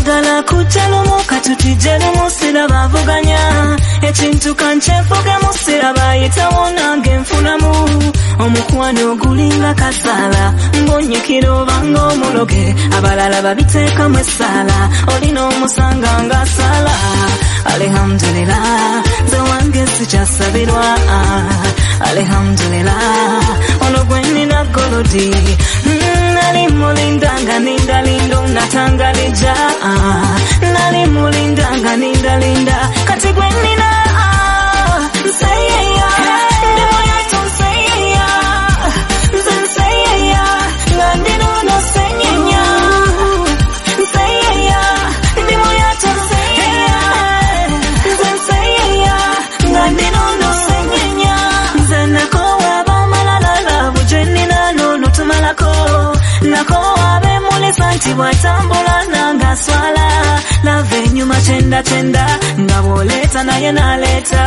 njagala kujja lumu katutijje lumu siraba avuganya ekintu kankyefugemu siraba yitawo nange nfunamu. Omukwano ogulinga kasaala ng'onyukira obanga omuloge. Abalala babiteekamu essaala olina omusanga ng'asaala alhamdulilah nze wange sikyasabirwa. Alhamdulilah ono gwe nina golodi. Mm, nali mulindanga nindalinda onatanga mulinda nga nindalinda kati gwe abemulisa nti bwatambula nanga aswala lava enyuma kyenda kyenda nga bw'oleeta naye n'aleeta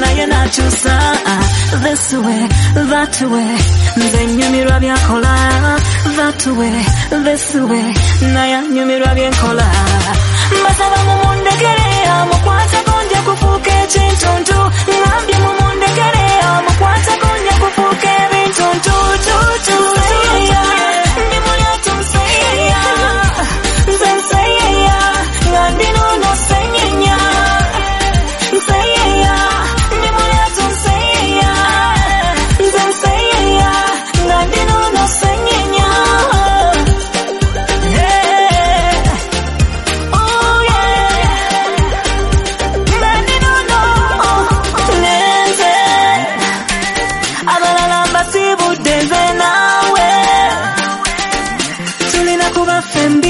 naye this way that way nze nyumirwa byakola that way this way naye anyumirwa byenkola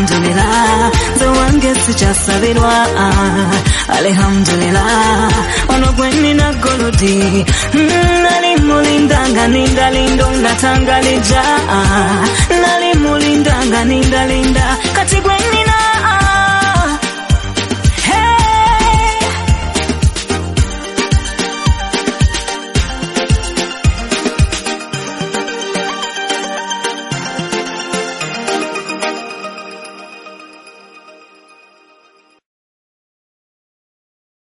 Alhamdulillah, nze wange sikyasabirwa Alhamdulillah, ono gwe nnina golodi. Mm, nali mulinda nga nindalinda onatangalija nali mulinda